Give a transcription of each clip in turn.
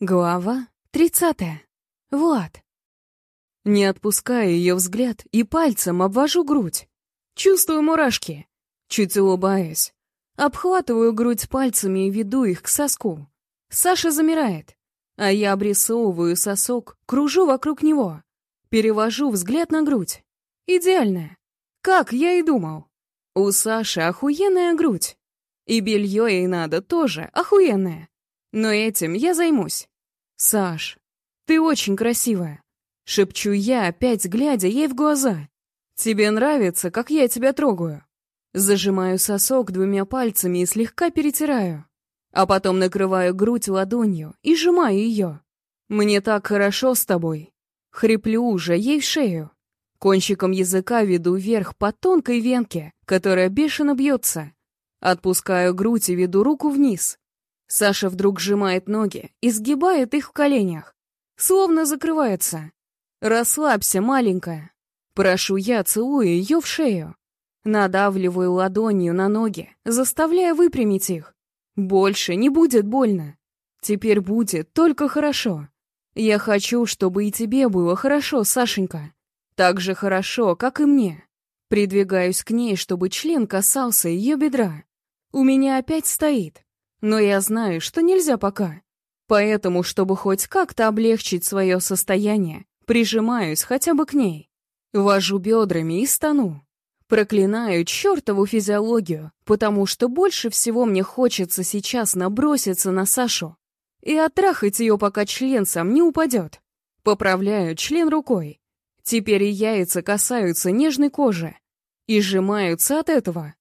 Глава тридцатая. Влад. Не отпускаю ее взгляд и пальцем обвожу грудь. Чувствую мурашки. Чуть улыбаюсь. Обхватываю грудь пальцами и веду их к соску. Саша замирает, а я обрисовываю сосок, кружу вокруг него. Перевожу взгляд на грудь. Идеальная. Как я и думал. У Саши охуенная грудь. И белье ей надо тоже охуенное. Но этим я займусь. «Саш, ты очень красивая», — шепчу я, опять глядя ей в глаза. «Тебе нравится, как я тебя трогаю?» Зажимаю сосок двумя пальцами и слегка перетираю. А потом накрываю грудь ладонью и сжимаю ее. «Мне так хорошо с тобой». Хриплю уже ей в шею. Кончиком языка веду вверх по тонкой венке, которая бешено бьется. Отпускаю грудь и веду руку вниз, Саша вдруг сжимает ноги и сгибает их в коленях. Словно закрывается. «Расслабься, маленькая». Прошу я, целую ее в шею. Надавливаю ладонью на ноги, заставляя выпрямить их. Больше не будет больно. Теперь будет только хорошо. Я хочу, чтобы и тебе было хорошо, Сашенька. Так же хорошо, как и мне. Придвигаюсь к ней, чтобы член касался ее бедра. У меня опять стоит. Но я знаю, что нельзя пока. Поэтому, чтобы хоть как-то облегчить свое состояние, прижимаюсь хотя бы к ней. Вожу бедрами и стану. Проклинаю чертову физиологию, потому что больше всего мне хочется сейчас наброситься на Сашу и оттрахать ее, пока член сам не упадет. Поправляю член рукой. Теперь и яйца касаются нежной кожи и сжимаются от этого.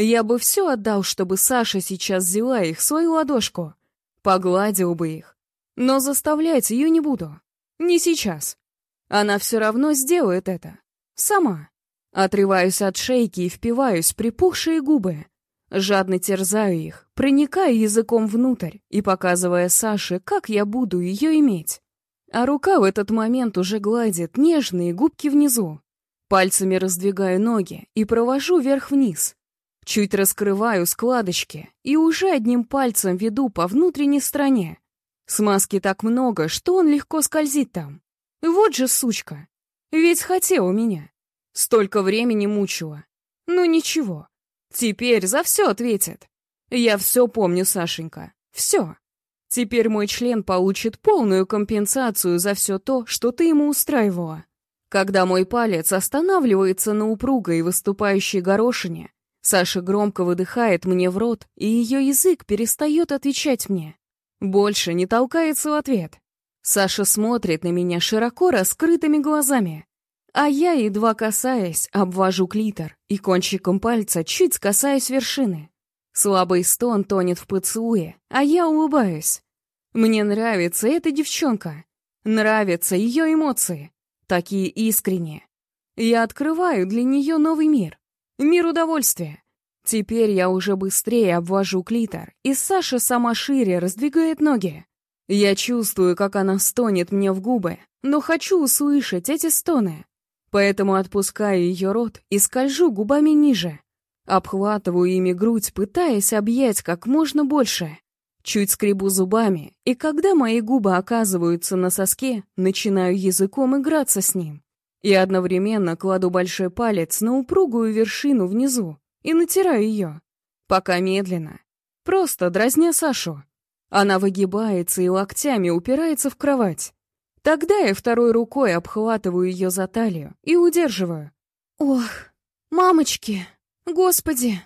Я бы все отдал, чтобы Саша сейчас взяла их свою ладошку. Погладил бы их. Но заставлять ее не буду. Не сейчас. Она все равно сделает это. Сама. Отрываюсь от шейки и впиваюсь припухшие губы. Жадно терзаю их, проникая языком внутрь и показывая Саше, как я буду ее иметь. А рука в этот момент уже гладит нежные губки внизу. Пальцами раздвигаю ноги и провожу вверх-вниз, Чуть раскрываю складочки и уже одним пальцем веду по внутренней стороне. Смазки так много, что он легко скользит там. Вот же сучка. Ведь хотела меня. Столько времени мучила. Ну ничего. Теперь за все ответит. Я все помню, Сашенька. Все. Теперь мой член получит полную компенсацию за все то, что ты ему устраивала. Когда мой палец останавливается на упругой выступающей горошине, Саша громко выдыхает мне в рот, и ее язык перестает отвечать мне. Больше не толкается в ответ. Саша смотрит на меня широко раскрытыми глазами. А я, едва касаясь, обвожу клитор и кончиком пальца чуть касаюсь вершины. Слабый стон тонет в поцелуе, а я улыбаюсь. Мне нравится эта девчонка. Нравятся ее эмоции. Такие искренние. Я открываю для нее новый мир. Мир удовольствия. Теперь я уже быстрее обвожу клитор, и Саша сама шире раздвигает ноги. Я чувствую, как она стонет мне в губы, но хочу услышать эти стоны. Поэтому отпускаю ее рот и скольжу губами ниже. Обхватываю ими грудь, пытаясь объять как можно больше. Чуть скребу зубами, и когда мои губы оказываются на соске, начинаю языком играться с ним и одновременно кладу большой палец на упругую вершину внизу и натираю ее, пока медленно, просто дразня Сашу. Она выгибается и локтями упирается в кровать. Тогда я второй рукой обхватываю ее за талию и удерживаю. «Ох, мамочки, господи!»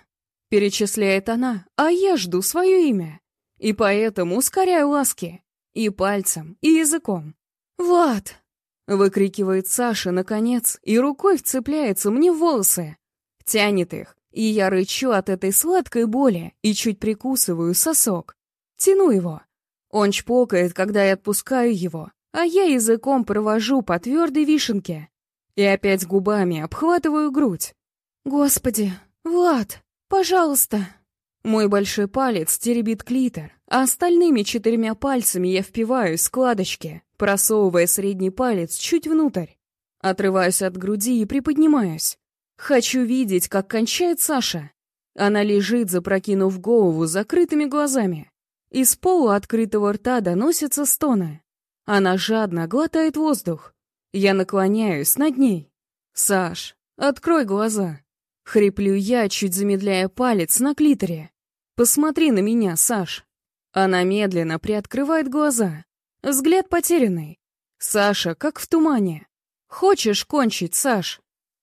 Перечисляет она, а я жду свое имя. И поэтому ускоряю ласки. И пальцем, и языком. «Влад, Выкрикивает Саша, наконец, и рукой вцепляется мне в волосы. Тянет их, и я рычу от этой сладкой боли и чуть прикусываю сосок. Тяну его. Он чпокает, когда я отпускаю его, а я языком провожу по твердой вишенке. И опять губами обхватываю грудь. «Господи, Влад, пожалуйста!» Мой большой палец теребит клитор, а остальными четырьмя пальцами я впиваю складочки, просовывая средний палец чуть внутрь. Отрываюсь от груди и приподнимаюсь. Хочу видеть, как кончает Саша. Она лежит, запрокинув голову закрытыми глазами. Из полуоткрытого рта доносятся стоны. Она жадно глотает воздух. Я наклоняюсь над ней. «Саш, открой глаза!» Хриплю я, чуть замедляя палец на клиторе. «Посмотри на меня, Саш!» Она медленно приоткрывает глаза. Взгляд потерянный. Саша, как в тумане. «Хочешь кончить, Саш?»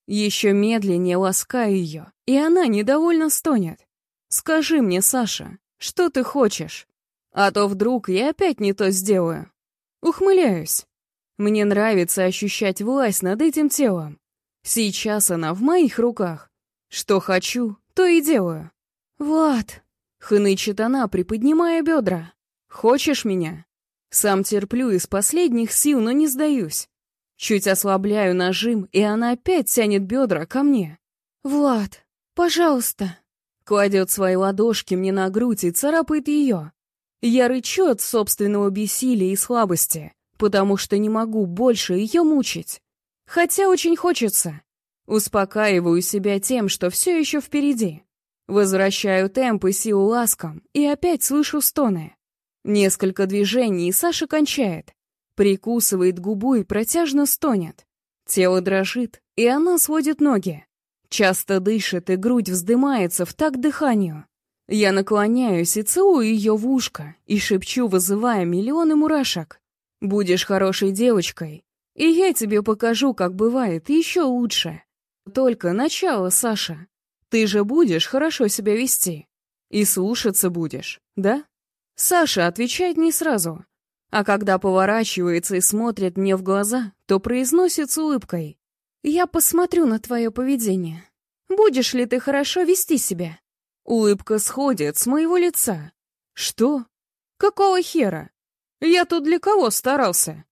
Еще медленнее ласкаю ее, и она недовольно стонет. «Скажи мне, Саша, что ты хочешь? А то вдруг я опять не то сделаю». Ухмыляюсь. Мне нравится ощущать власть над этим телом. Сейчас она в моих руках. Что хочу, то и делаю. «Влад!» — хнычет она, приподнимая бедра. «Хочешь меня?» Сам терплю из последних сил, но не сдаюсь. Чуть ослабляю нажим, и она опять тянет бедра ко мне. «Влад, пожалуйста!» Кладет свои ладошки мне на грудь и царапает ее. Я рычу от собственного бессилия и слабости, потому что не могу больше ее мучить. Хотя очень хочется. Успокаиваю себя тем, что все еще впереди. Возвращаю темп и силу ласкам, и опять слышу стоны. Несколько движений, и Саша кончает. Прикусывает губу и протяжно стонет. Тело дрожит, и она сводит ноги. Часто дышит, и грудь вздымается в такт дыханию. Я наклоняюсь и целую ее в ушко, и шепчу, вызывая миллионы мурашек. «Будешь хорошей девочкой, и я тебе покажу, как бывает еще лучше. Только начало, Саша. Ты же будешь хорошо себя вести. И слушаться будешь, да?» Саша отвечает не сразу, а когда поворачивается и смотрит мне в глаза, то произносит с улыбкой. «Я посмотрю на твое поведение. Будешь ли ты хорошо вести себя?» Улыбка сходит с моего лица. «Что? Какого хера? Я тут для кого старался?